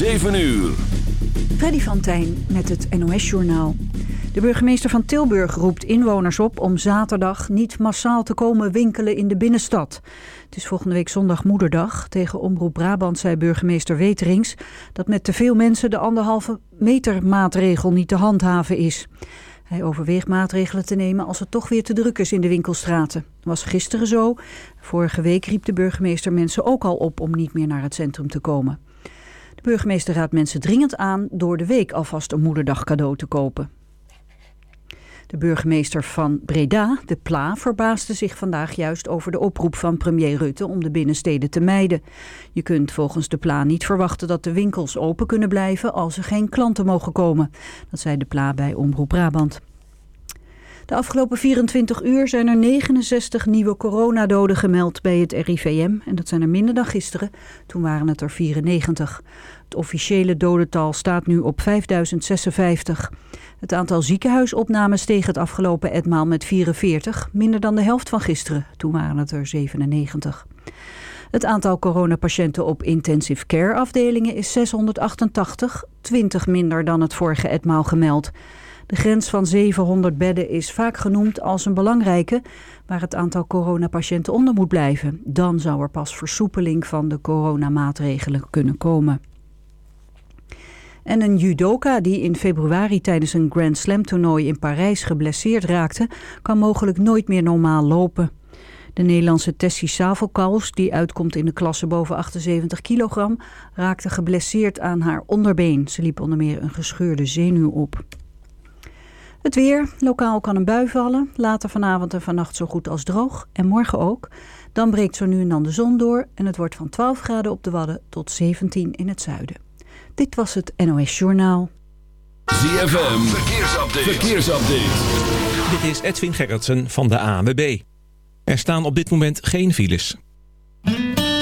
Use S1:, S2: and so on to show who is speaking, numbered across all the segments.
S1: 7 uur.
S2: Freddy van Tijn met het NOS-journaal. De burgemeester van Tilburg roept inwoners op om zaterdag niet massaal te komen winkelen in de binnenstad. Het is volgende week zondag moederdag. Tegen Omroep Brabant zei burgemeester Weterings dat met te veel mensen de anderhalve meter maatregel niet te handhaven is. Hij overweegt maatregelen te nemen als het toch weer te druk is in de winkelstraten. Dat was gisteren zo. Vorige week riep de burgemeester mensen ook al op om niet meer naar het centrum te komen. De burgemeester raadt mensen dringend aan door de week alvast een moederdag cadeau te kopen. De burgemeester van Breda, de Pla, verbaasde zich vandaag juist over de oproep van premier Rutte om de binnensteden te mijden. Je kunt volgens de Pla niet verwachten dat de winkels open kunnen blijven als er geen klanten mogen komen. Dat zei de Pla bij Omroep Brabant. De afgelopen 24 uur zijn er 69 nieuwe coronadoden gemeld bij het RIVM. En dat zijn er minder dan gisteren, toen waren het er 94. Het officiële dodental staat nu op 5056. Het aantal ziekenhuisopnames steeg het afgelopen etmaal met 44, minder dan de helft van gisteren, toen waren het er 97. Het aantal coronapatiënten op intensive care afdelingen is 688, 20 minder dan het vorige etmaal gemeld. De grens van 700 bedden is vaak genoemd als een belangrijke waar het aantal coronapatiënten onder moet blijven. Dan zou er pas versoepeling van de coronamaatregelen kunnen komen. En een judoka die in februari tijdens een Grand Slam toernooi in Parijs geblesseerd raakte, kan mogelijk nooit meer normaal lopen. De Nederlandse Tessie Savelkals, die uitkomt in de klasse boven 78 kilogram, raakte geblesseerd aan haar onderbeen. Ze liep onder meer een gescheurde zenuw op. Het weer. Lokaal kan een bui vallen. Later vanavond en vannacht zo goed als droog. En morgen ook. Dan breekt zo nu en dan de zon door. En het wordt van 12 graden op de Wadden tot 17 in het zuiden. Dit was het NOS Journaal.
S1: ZFM. Verkeersupdate. Verkeersupdate.
S3: Dit is Edwin Gerritsen van de ANWB. Er staan op dit moment geen files.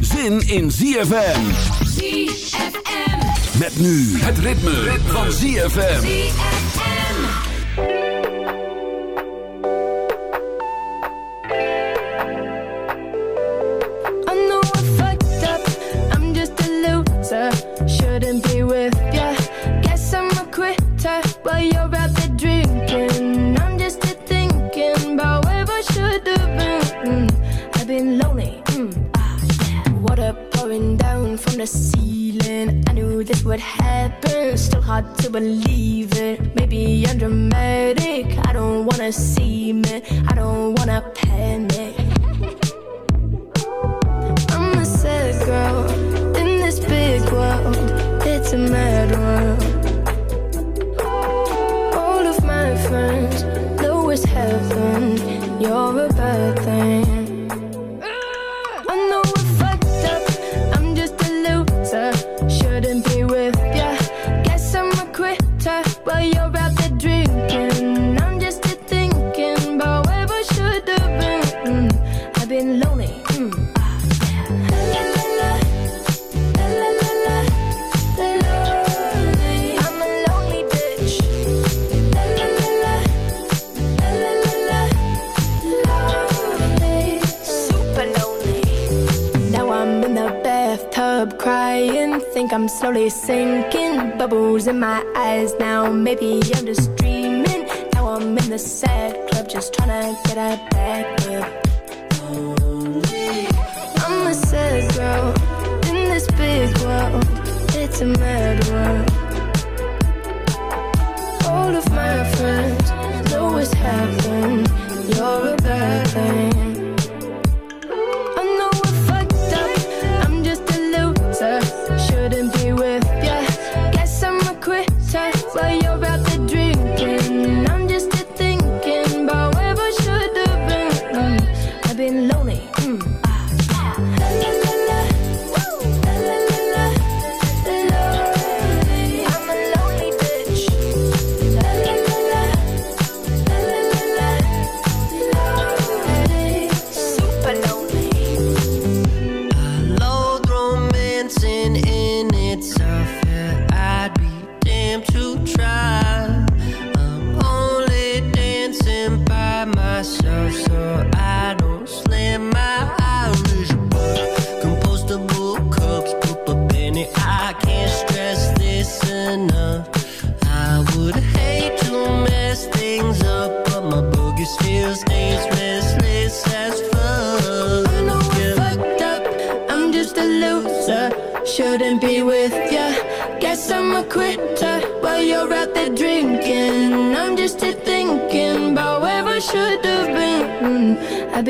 S1: zin in ZFM.
S4: ZFM.
S1: Met nu het ritme, ritme. van ZFM.
S5: ZFM. from the ceiling. I knew this would happen, still hard to believe it. Maybe I'm dramatic, I don't wanna see it, I don't wanna panic.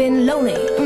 S5: been lonely.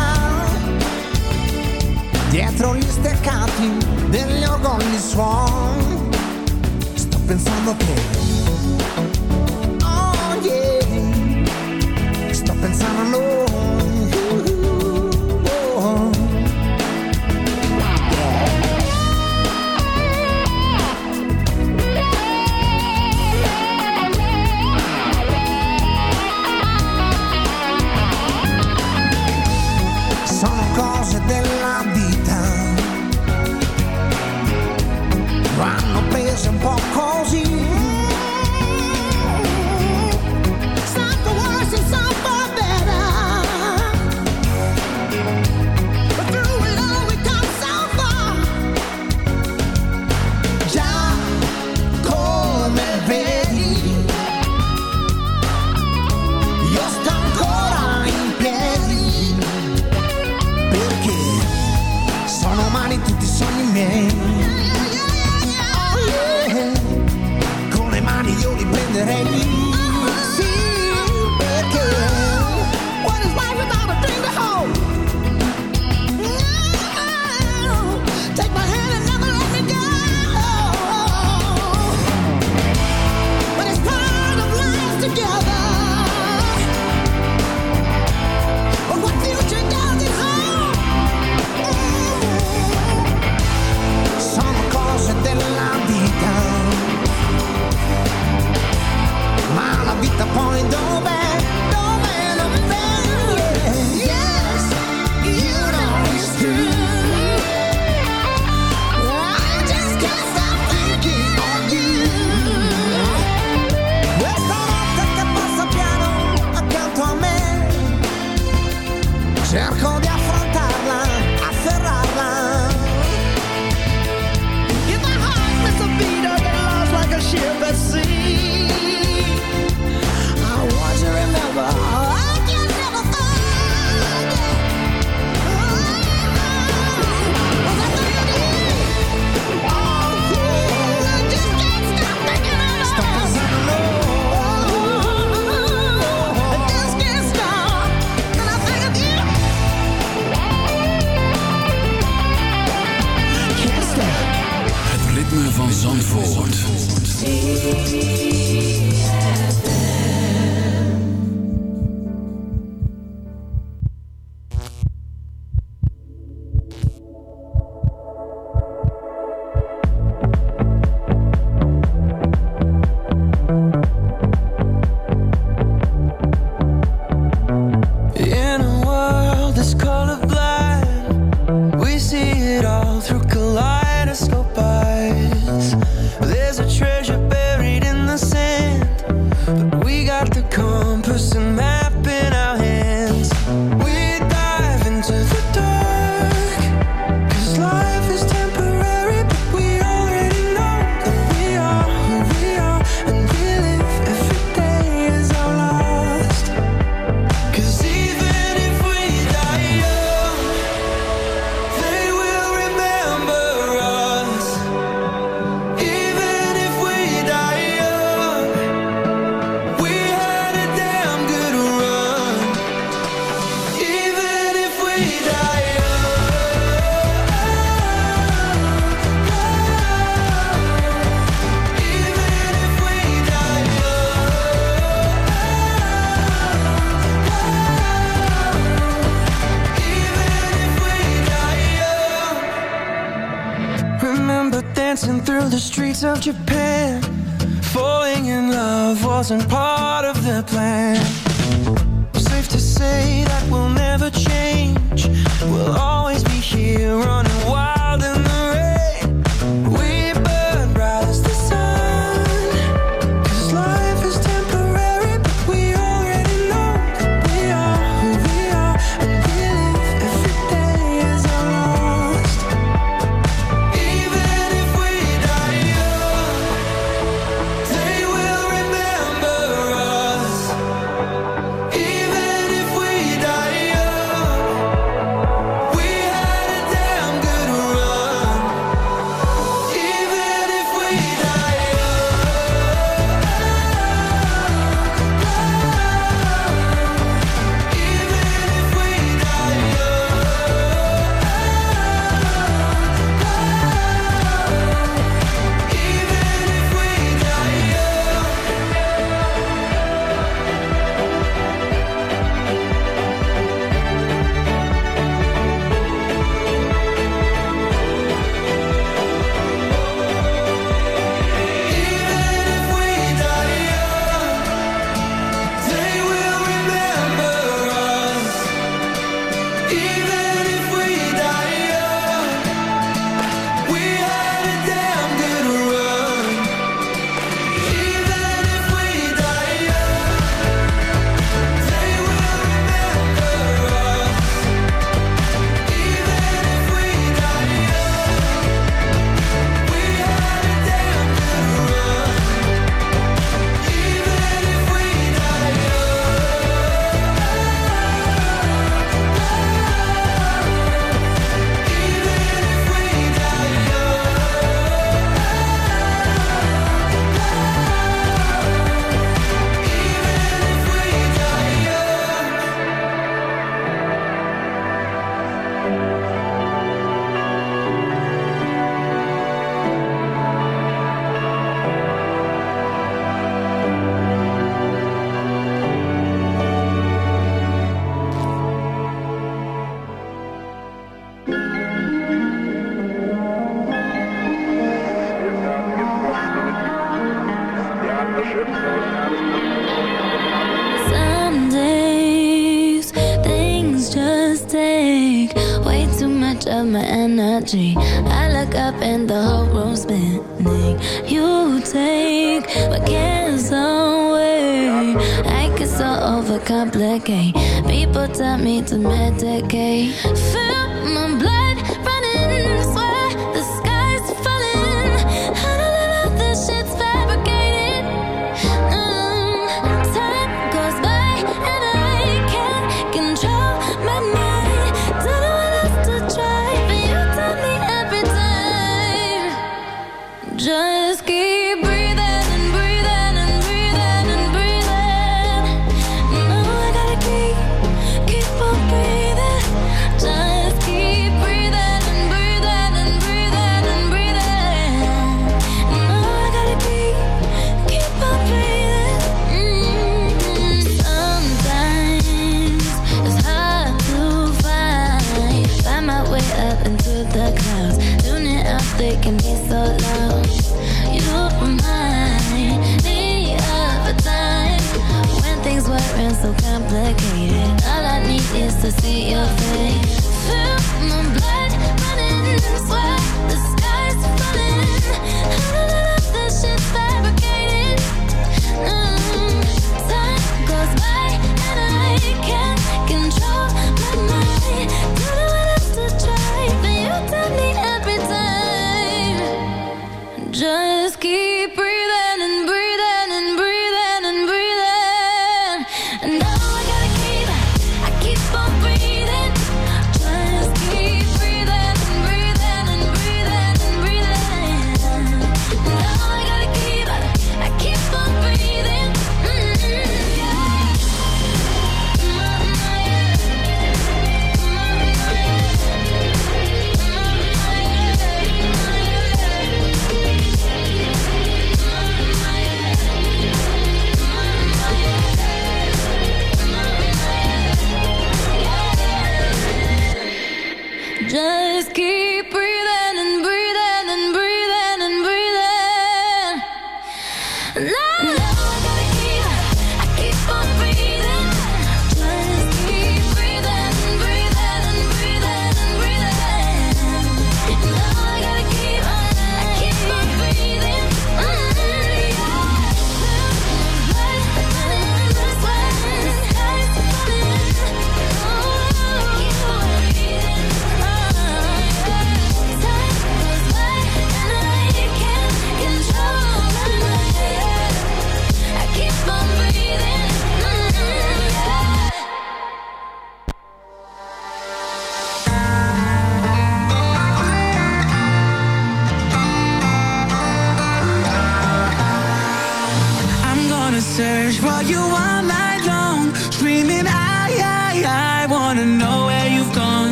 S6: dietro gli steccati degli orgogli suon. Sto pensando che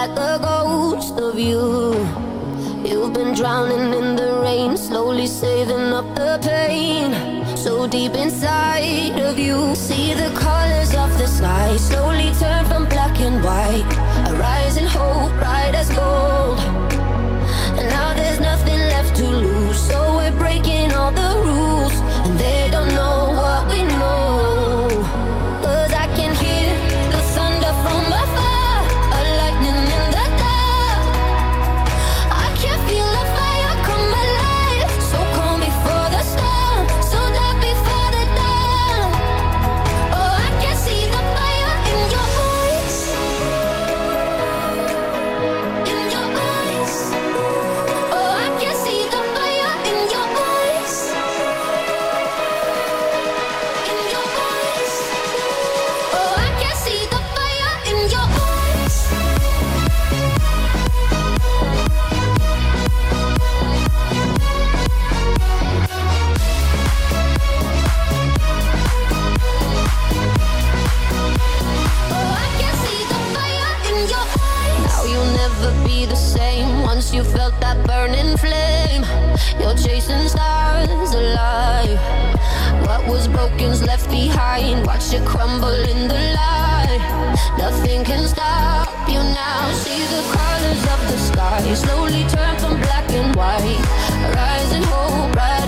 S6: like
S7: the
S8: ghost of you. You've been drowning in the rain, slowly saving up the pain. So deep inside of you, see the colors of the sky slowly turn from black and white. A rising hope, bright as gold. And now there's nothing left to lose, so we're breaking all the rules. And there seconds left behind. Watch it crumble in the light. Nothing can stop you now. See the colors of the sky slowly turn from black and white. Rising hope,
S9: rise.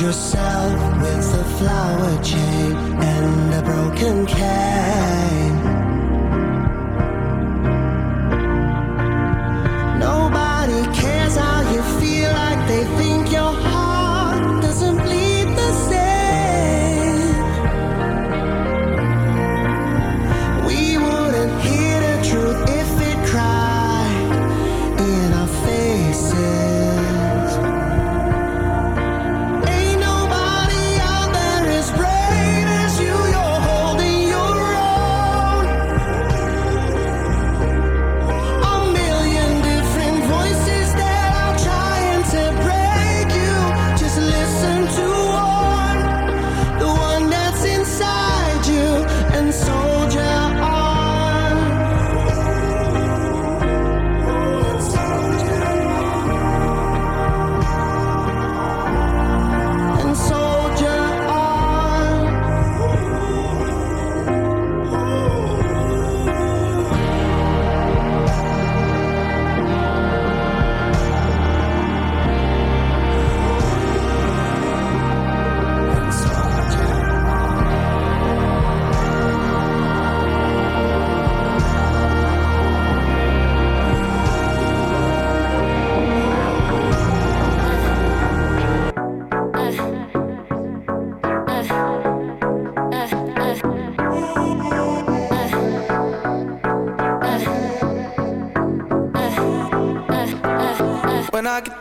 S9: Yourself with a flower chain and a broken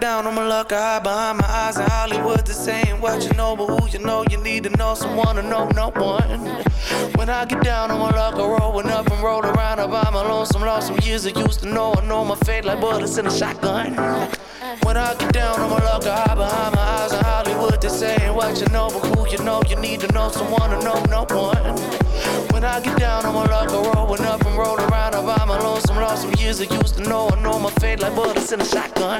S10: down on my luck, I hide behind my eyes in Hollywood. This ain't what you know, but who you know, you need to know someone to know no one. When I get down my luck, I rollin' up and roll around. I my lonesome, lost some years I used to know. I know my fate like bullets in a shotgun. When I get down my luck, I hide behind my eyes in Hollywood. This ain't what you know, but who you know, you need to know someone to know no one. When I get down my luck, I rollin' up and roll around. I my lonesome, lost some years I used to know. I know my fate like bullets in a shotgun.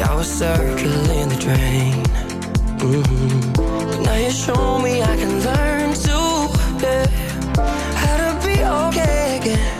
S7: Y'all was circling the drain. Mm -hmm. But now you show me I can learn to yeah, how to be okay again.